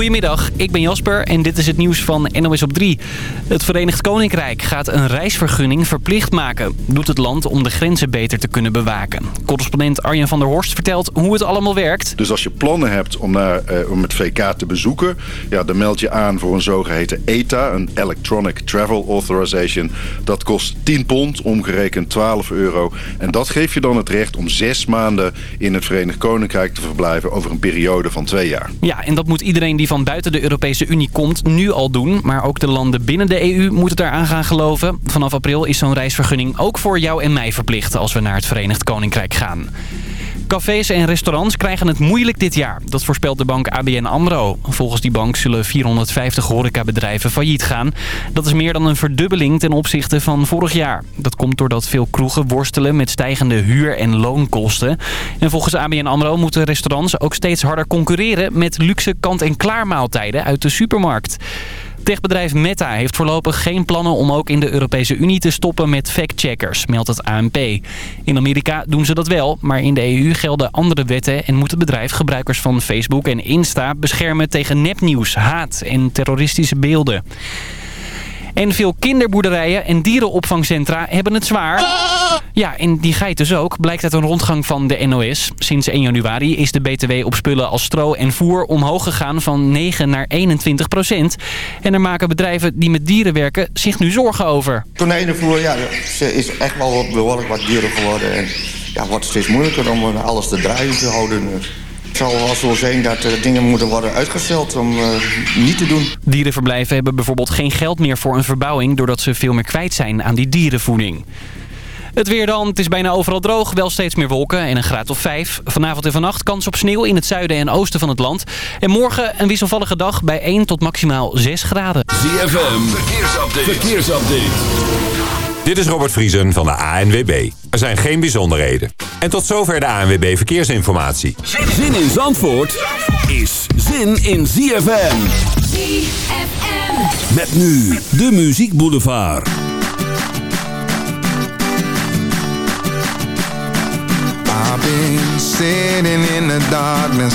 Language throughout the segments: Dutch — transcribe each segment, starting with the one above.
Goedemiddag, ik ben Jasper en dit is het nieuws van NOS op 3. Het Verenigd Koninkrijk gaat een reisvergunning verplicht maken. Doet het land om de grenzen beter te kunnen bewaken. Correspondent Arjen van der Horst vertelt hoe het allemaal werkt. Dus als je plannen hebt om, naar, eh, om het VK te bezoeken... Ja, dan meld je aan voor een zogeheten ETA, een Electronic Travel Authorization. Dat kost 10 pond, omgerekend 12 euro. En dat geeft je dan het recht om zes maanden in het Verenigd Koninkrijk te verblijven... over een periode van twee jaar. Ja, en dat moet iedereen die van buiten de Europese Unie komt nu al doen. Maar ook de landen binnen de EU moeten daaraan gaan geloven. Vanaf april is zo'n reisvergunning ook voor jou en mij verplicht als we naar het Verenigd Koninkrijk gaan. Cafés en restaurants krijgen het moeilijk dit jaar. Dat voorspelt de bank ABN AMRO. Volgens die bank zullen 450 horecabedrijven failliet gaan. Dat is meer dan een verdubbeling ten opzichte van vorig jaar. Dat komt doordat veel kroegen worstelen met stijgende huur- en loonkosten. En volgens ABN AMRO moeten restaurants ook steeds harder concurreren... met luxe kant en klaarmaaltijden uit de supermarkt. Techbedrijf Meta heeft voorlopig geen plannen om ook in de Europese Unie te stoppen met factcheckers, meldt het ANP. In Amerika doen ze dat wel, maar in de EU gelden andere wetten en moet het bedrijf gebruikers van Facebook en Insta beschermen tegen nepnieuws, haat en terroristische beelden. En veel kinderboerderijen en dierenopvangcentra hebben het zwaar. Ja, en die geit dus ook, blijkt uit een rondgang van de NOS. Sinds 1 januari is de BTW op spullen als stro en voer omhoog gegaan van 9 naar 21 procent. En daar maken bedrijven die met dieren werken zich nu zorgen over. Tonijnenvoer, ja, ze is echt wel behoorlijk wat duurder geworden. En ja, wordt steeds moeilijker om eh, alles te draaien te houden. Eh. Het zal wel zo zijn dat eh, dingen moeten worden uitgesteld om eh, niet te doen. Dierenverblijven hebben bijvoorbeeld geen geld meer voor een verbouwing... doordat ze veel meer kwijt zijn aan die dierenvoeding. Het weer dan. Het is bijna overal droog. Wel steeds meer wolken en een graad of 5. Vanavond en vannacht kans op sneeuw in het zuiden en oosten van het land. En morgen een wisselvallige dag bij 1 tot maximaal 6 graden. ZFM. Verkeersupdate. Verkeersupdate. Dit is Robert Vriesen van de ANWB. Er zijn geen bijzonderheden. En tot zover de ANWB Verkeersinformatie. Zin in Zandvoort is zin in ZFM. ZFM. Met nu de Muziek Boulevard. I've been in the darkness.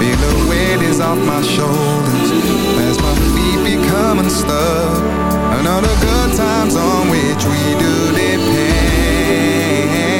Feel the weight is off my shoulders As my feet become unstuck And all the good times on which we do depend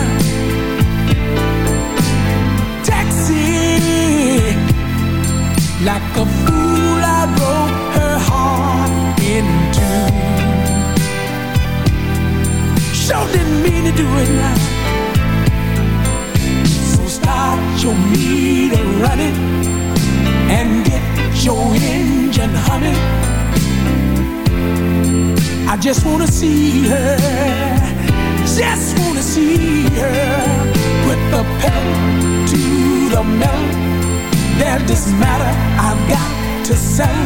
didn't mean to do it now. So start your meter running and get your engine humming. I just wanna see her, just wanna see her. Put the pedal to the metal. There's this matter I've got to say.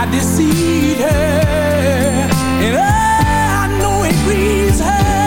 I deceived her, and oh. Please her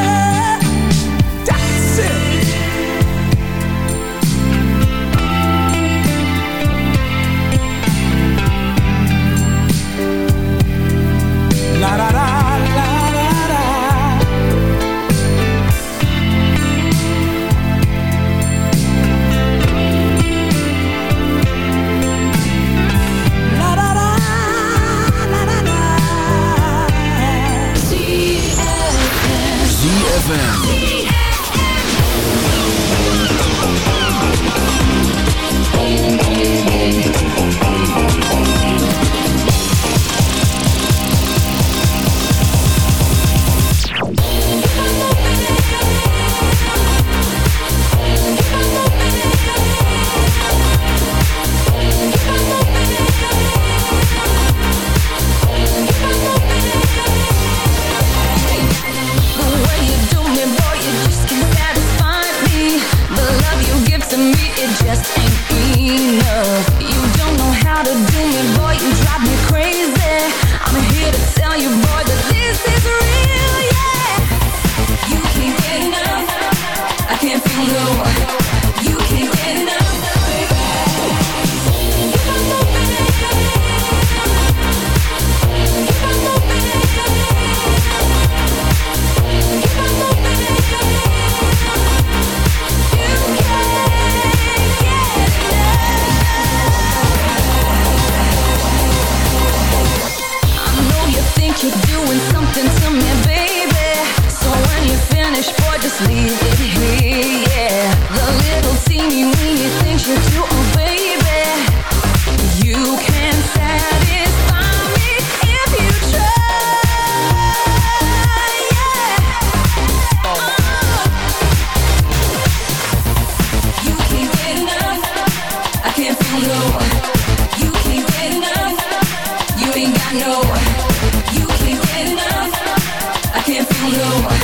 I know you can't get enough. I can't feel no.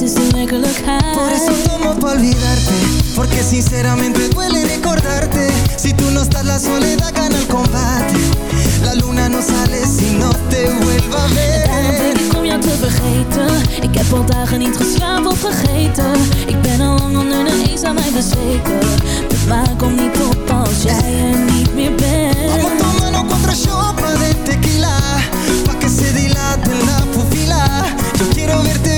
antes de me colocar. Por eso tomo pa' olvidarte, porque sinceramente duele recordarte. Si tú no estás, la soledad gana el combate. La luna no sale si no te vuelva a ver. Daarom ik om jou te vergeten. Ik heb al dagen niet geslapen of vergeten. Ik ben al lang onder de eens aan mij bezweken. Dus waar kom niet op als jij er niet meer bent? Vamos tomando contra chopa de tequila. Pa' que se dilate la pupila. Yo quiero verte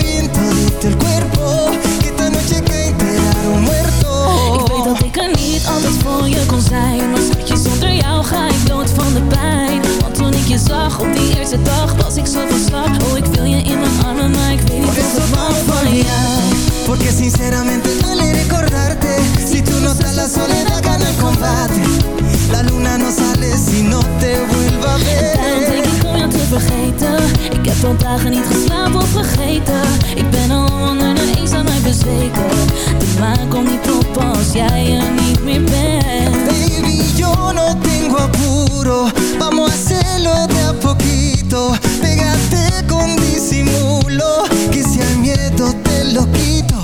zag Op die eerste dag was ik zo van Oh, ik wil je in mijn armen, maar ik weet niet of ik van jou Porque sinceramente duele recordarte Si tú no la soledad gana el combate La luna no sale si no te vuelva a ver denk ik om te vergeten Ik heb al dagen niet geslapen of vergeten Ik ben al onder de eens aan mij bezweken De maan komt niet op als jij er niet meer bent Baby, yo no te tengo apuro Vamos a hacerlo de a poquito Pégate con disimulo Que si al miedo te lo quito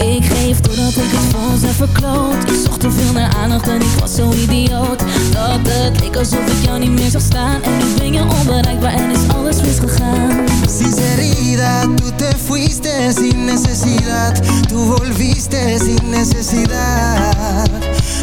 Ik geef doordat ik het voor heb verkloot Ik zocht te veel naar aandacht en ik was zo idioot Dat het leek alsof ik jou niet meer zag staan En nu ben je onbereikbaar en is alles misgegaan Sinceridad, tú te fuiste sin necesidad Tú volviste sin necesidad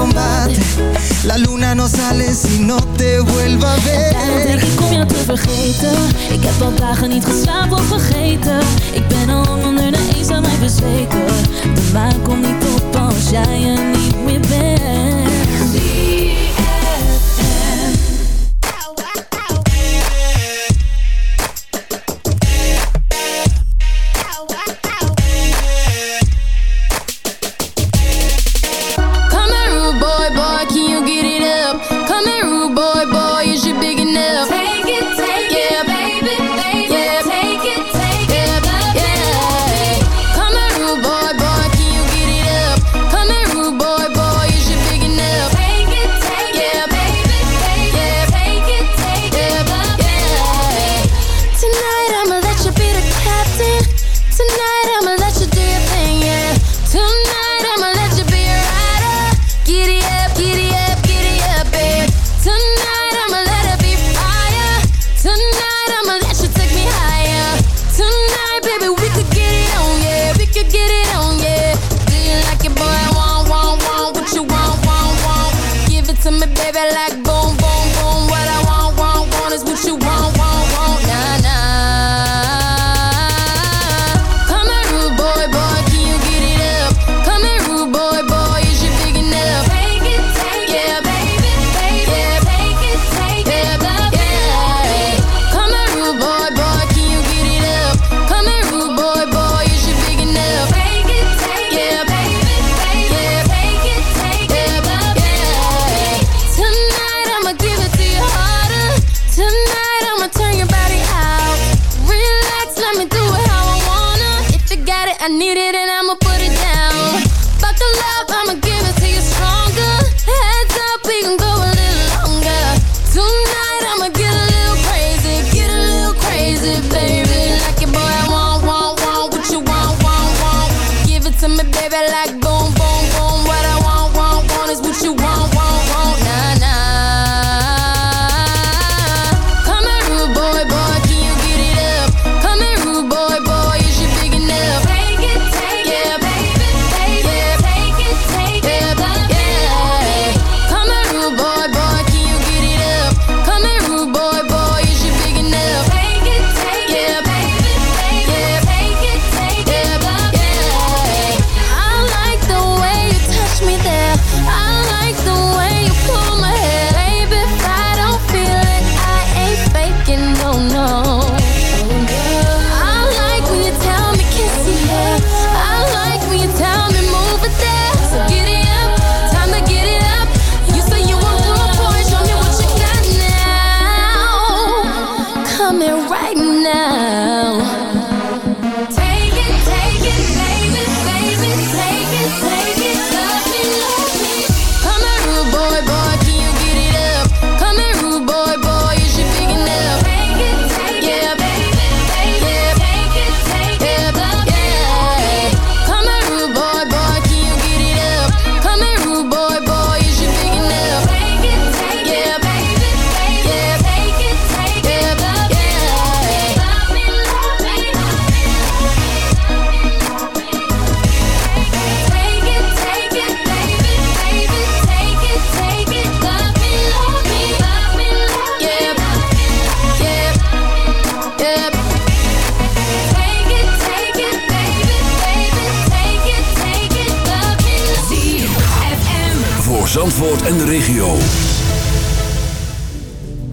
combate. La luna no sale si no te vuelva a ver. En denk ik kom jou te vergeten. Ik heb al dagen niet geslapen of vergeten. Ik ben al onder de eenzaamheid bezweken. De maan komt niet op als jij er niet meer bent.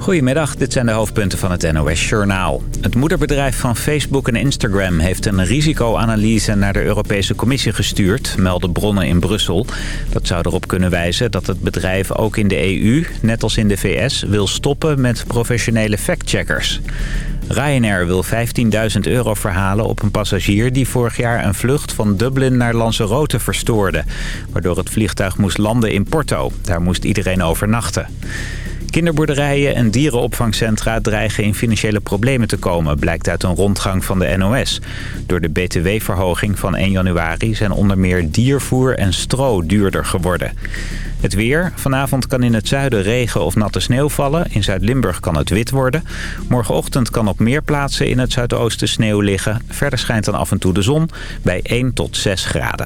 Goedemiddag, dit zijn de hoofdpunten van het NOS-journaal. Het moederbedrijf van Facebook en Instagram heeft een risicoanalyse naar de Europese Commissie gestuurd, melden bronnen in Brussel. Dat zou erop kunnen wijzen dat het bedrijf ook in de EU, net als in de VS, wil stoppen met professionele factcheckers. Ryanair wil 15.000 euro verhalen op een passagier die vorig jaar een vlucht van Dublin naar Lanzarote verstoorde. Waardoor het vliegtuig moest landen in Porto. Daar moest iedereen overnachten. Kinderboerderijen en dierenopvangcentra dreigen in financiële problemen te komen, blijkt uit een rondgang van de NOS. Door de btw-verhoging van 1 januari zijn onder meer diervoer en stro duurder geworden. Het weer. Vanavond kan in het zuiden regen of natte sneeuw vallen. In Zuid-Limburg kan het wit worden. Morgenochtend kan op meer plaatsen in het zuidoosten sneeuw liggen. Verder schijnt dan af en toe de zon bij 1 tot 6 graden.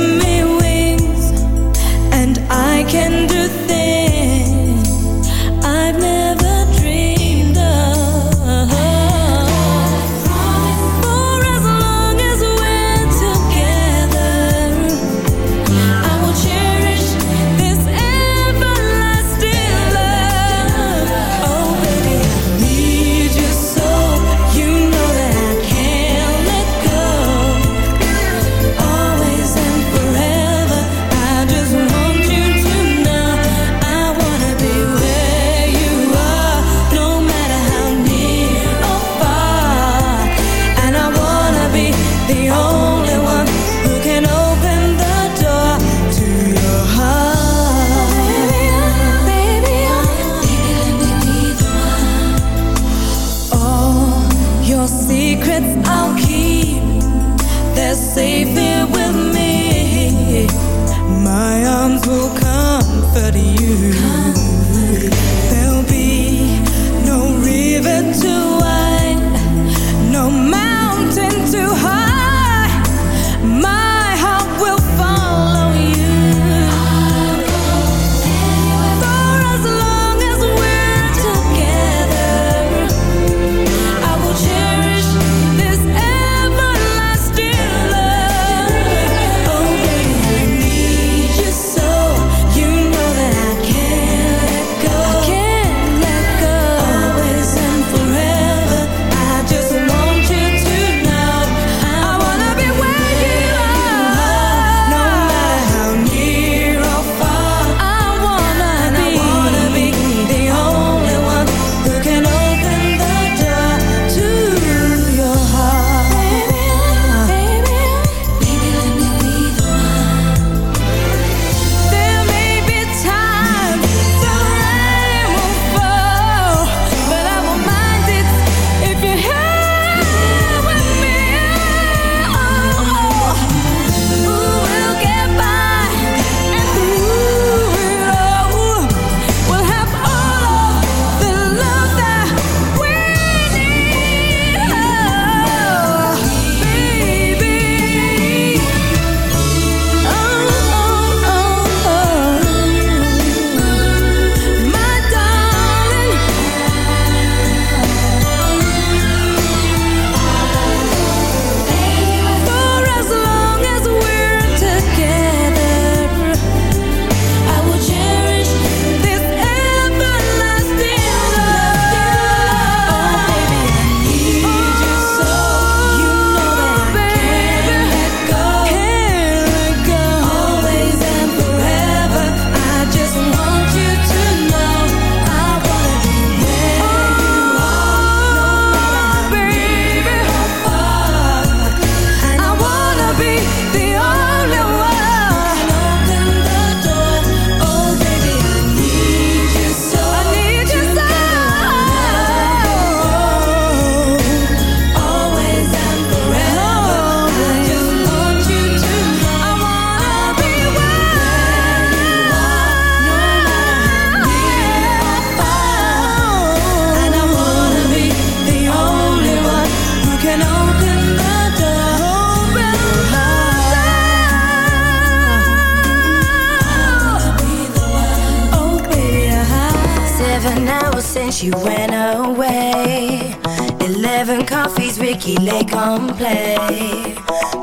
an hour since you went away. Eleven coffees, Ricky Lake on play.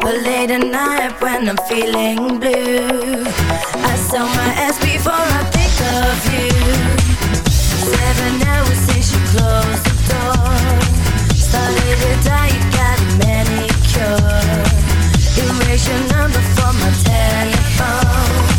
But late at night when I'm feeling blue, I sell my ass before I think of you. Seven hours since you closed the door. Started a diet, got a manicure. Erase your number from my telephone.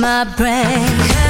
my breath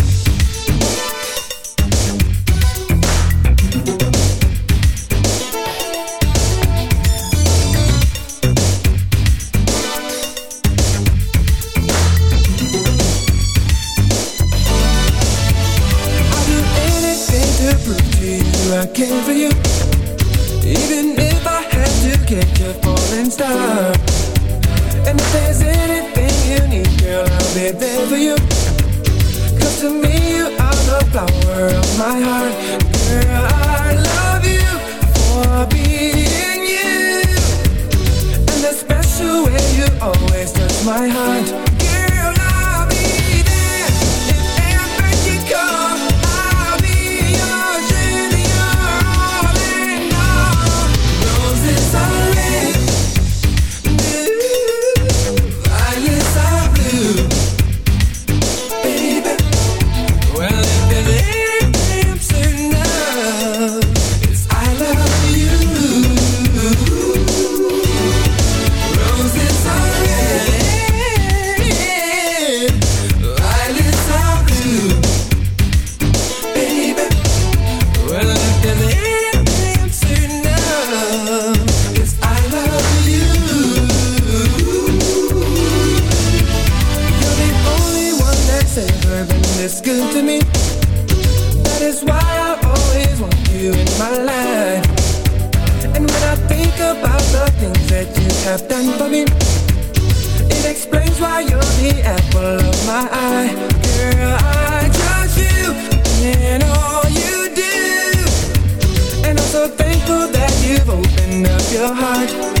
heart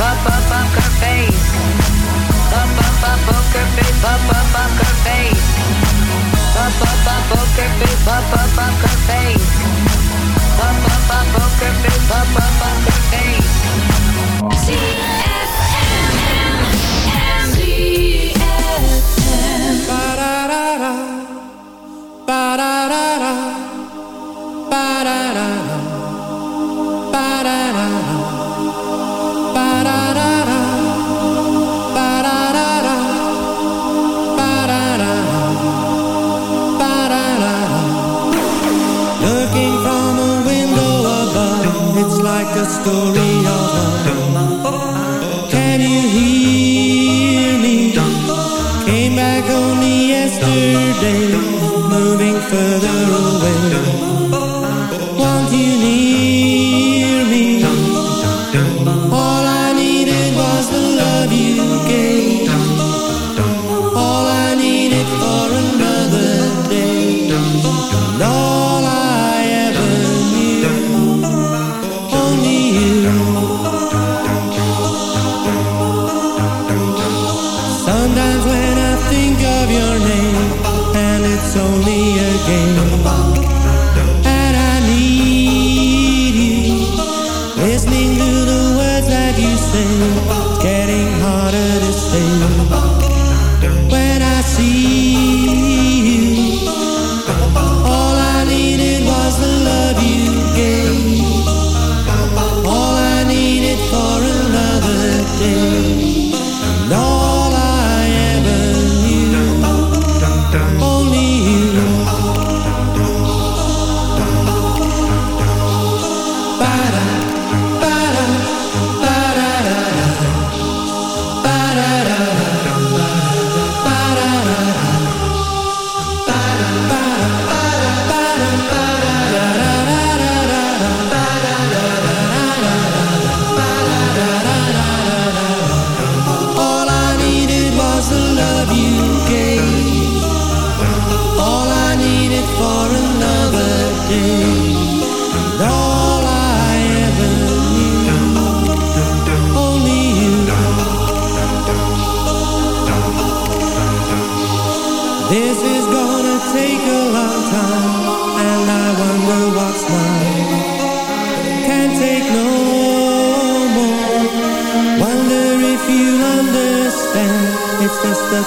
up, up, up her face. Up, up, up, up her face. Up, up, up her face. Up, up, up, up her face. Up, up, up her face. Up, up, up, up her face. Up, up, up her face. She. story